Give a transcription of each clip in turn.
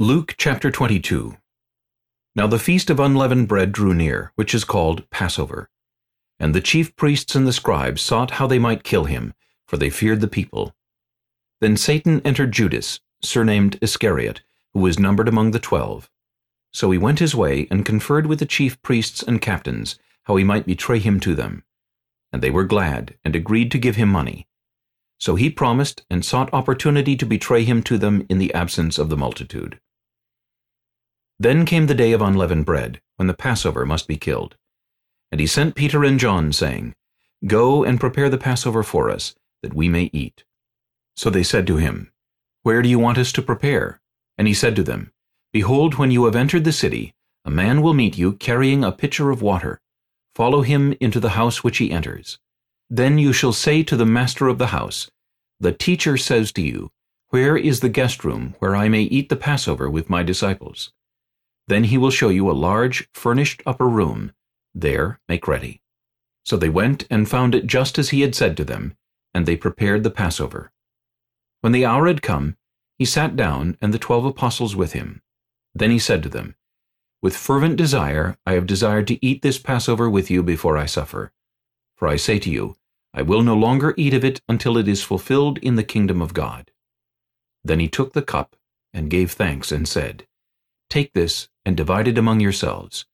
Luke chapter 22 Now the feast of unleavened bread drew near, which is called Passover. And the chief priests and the scribes sought how they might kill him, for they feared the people. Then Satan entered Judas, surnamed Iscariot, who was numbered among the twelve. So he went his way and conferred with the chief priests and captains, how he might betray him to them. And they were glad, and agreed to give him money. So he promised and sought opportunity to betray him to them in the absence of the multitude. Then came the day of unleavened bread, when the Passover must be killed. And he sent Peter and John, saying, Go and prepare the Passover for us, that we may eat. So they said to him, Where do you want us to prepare? And he said to them, Behold, when you have entered the city, a man will meet you carrying a pitcher of water. Follow him into the house which he enters. Then you shall say to the master of the house, The teacher says to you, Where is the guest room where I may eat the Passover with my disciples? Then he will show you a large, furnished upper room. There make ready. So they went and found it just as he had said to them, and they prepared the Passover. When the hour had come, he sat down, and the twelve apostles with him. Then he said to them, With fervent desire I have desired to eat this Passover with you before I suffer. For I say to you, I will no longer eat of it until it is fulfilled in the kingdom of God. Then he took the cup, and gave thanks, and said, Take this, and divide it among yourselves.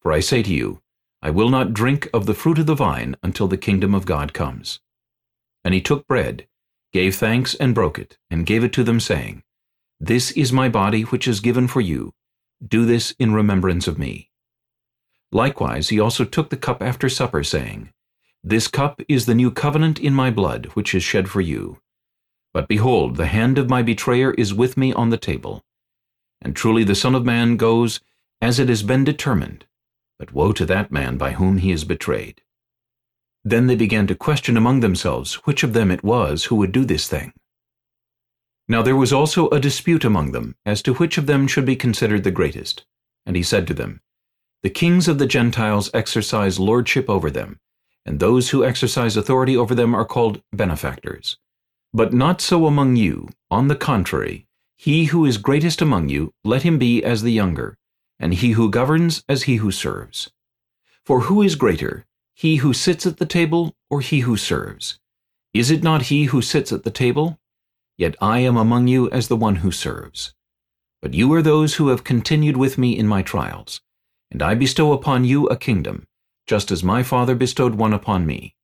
For I say to you, I will not drink of the fruit of the vine until the kingdom of God comes. And he took bread, gave thanks, and broke it, and gave it to them, saying, This is my body which is given for you. Do this in remembrance of me. Likewise he also took the cup after supper, saying, This cup is the new covenant in my blood, which is shed for you. But behold, the hand of my betrayer is with me on the table. And truly the Son of Man goes as it has been determined. But woe to that man by whom he is betrayed. Then they began to question among themselves which of them it was who would do this thing. Now there was also a dispute among them as to which of them should be considered the greatest. And he said to them, The kings of the Gentiles exercise lordship over them, and those who exercise authority over them are called benefactors. But not so among you. On the contrary, he who is greatest among you, let him be as the younger, and he who governs as he who serves. For who is greater, he who sits at the table, or he who serves? Is it not he who sits at the table? Yet I am among you as the one who serves. But you are those who have continued with me in my trials, and I bestow upon you a kingdom, just as my Father bestowed one upon me,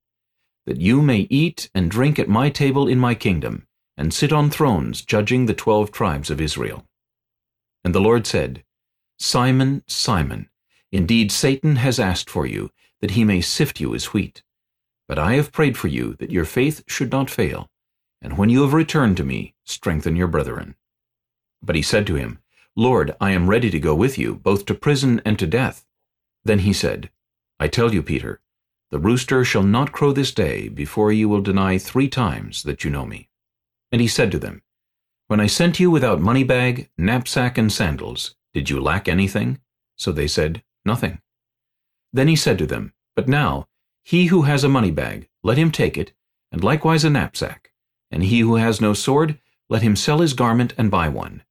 that you may eat and drink at my table in my kingdom, and sit on thrones judging the twelve tribes of Israel. And the Lord said, Simon, Simon, indeed Satan has asked for you, that he may sift you as wheat. But I have prayed for you, that your faith should not fail, and when you have returned to me, strengthen your brethren. But he said to him, Lord, I am ready to go with you, both to prison and to death. Then he said, I tell you, Peter, the rooster shall not crow this day before you will deny three times that you know me. And he said to them, When I sent you without money bag, knapsack, and sandals, did you lack anything? So they said, Nothing. Then he said to them, But now, he who has a money bag, let him take it, and likewise a knapsack. And he who has no sword, let him sell his garment and buy one.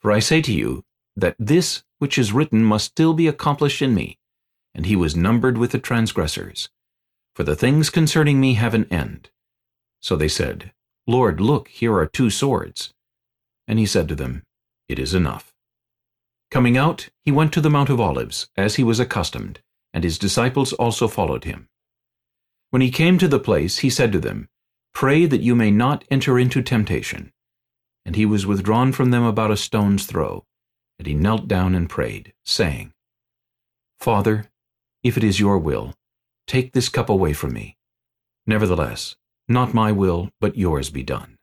For I say to you, that this which is written must still be accomplished in me. And he was numbered with the transgressors. For the things concerning me have an end. So they said, Lord, look, here are two swords. And he said to them, It is enough. Coming out, he went to the Mount of Olives, as he was accustomed, and his disciples also followed him. When he came to the place, he said to them, Pray that you may not enter into temptation. And he was withdrawn from them about a stone's throw, and he knelt down and prayed, saying, Father, if it is your will, take this cup away from me. Nevertheless, not my will, but yours be done.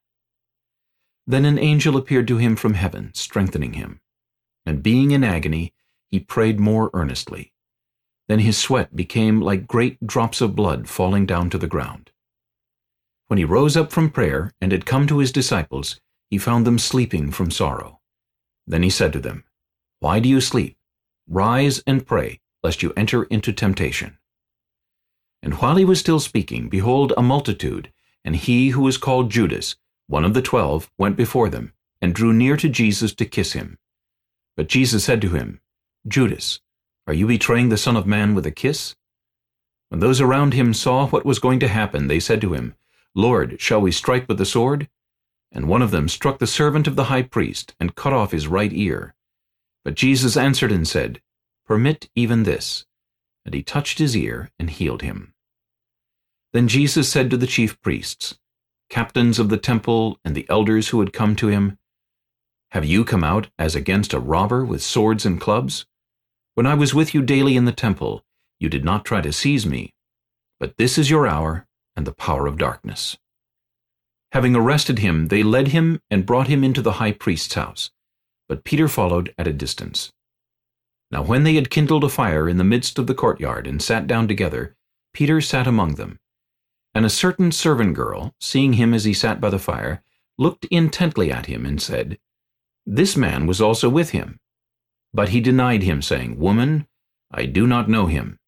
Then an angel appeared to him from heaven, strengthening him. And being in agony, he prayed more earnestly. Then his sweat became like great drops of blood falling down to the ground. When he rose up from prayer and had come to his disciples, he found them sleeping from sorrow. Then he said to them, Why do you sleep? Rise and pray, lest you enter into temptation. And while he was still speaking, behold, a multitude, and he who was called Judas, one of the twelve, went before them, and drew near to Jesus to kiss him. But Jesus said to him, Judas, are you betraying the Son of Man with a kiss? When those around him saw what was going to happen, they said to him, Lord, shall we strike with the sword? And one of them struck the servant of the high priest, and cut off his right ear. But Jesus answered and said, Permit even this. And he touched his ear and healed him. Then Jesus said to the chief priests, captains of the temple, and the elders who had come to him, Have you come out as against a robber with swords and clubs? When I was with you daily in the temple, you did not try to seize me. But this is your hour and the power of darkness. Having arrested him, they led him and brought him into the high priest's house. But Peter followed at a distance. Now when they had kindled a fire in the midst of the courtyard and sat down together, Peter sat among them. And a certain servant girl, seeing him as he sat by the fire, looked intently at him and said, This man was also with him. But he denied him, saying, Woman, I do not know him.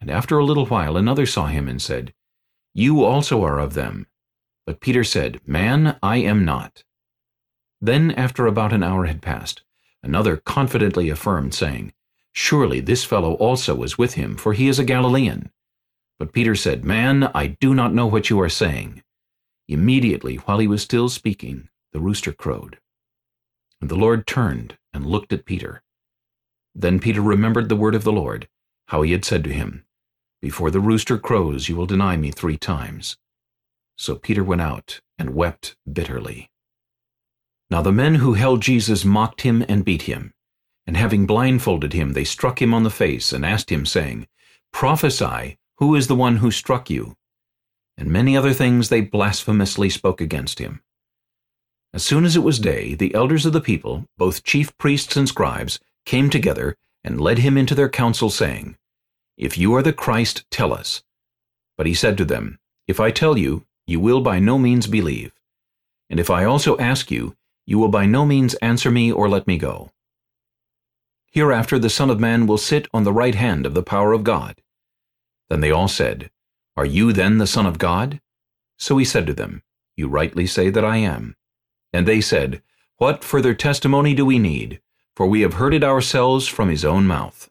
And after a little while another saw him and said, You also are of them. But Peter said, Man, I am not. Then, after about an hour had passed, another confidently affirmed, saying, Surely this fellow also was with him, for he is a Galilean. But Peter said, Man, I do not know what you are saying. Immediately, while he was still speaking, the rooster crowed. And the Lord turned and looked at Peter. Then Peter remembered the word of the Lord, how he had said to him, Before the rooster crows you will deny me three times. So Peter went out and wept bitterly. Now the men who held Jesus mocked him and beat him. And having blindfolded him, they struck him on the face and asked him, saying, Prophesy, who is the one who struck you? And many other things they blasphemously spoke against him. As soon as it was day, the elders of the people, both chief priests and scribes, came together and led him into their council, saying, If you are the Christ, tell us. But he said to them, If I tell you, you will by no means believe. And if I also ask you, you will by no means answer me or let me go. Hereafter the Son of Man will sit on the right hand of the power of God. Then they all said, Are you then the Son of God? So he said to them, You rightly say that I am. And they said, What further testimony do we need? For we have heard it ourselves from his own mouth.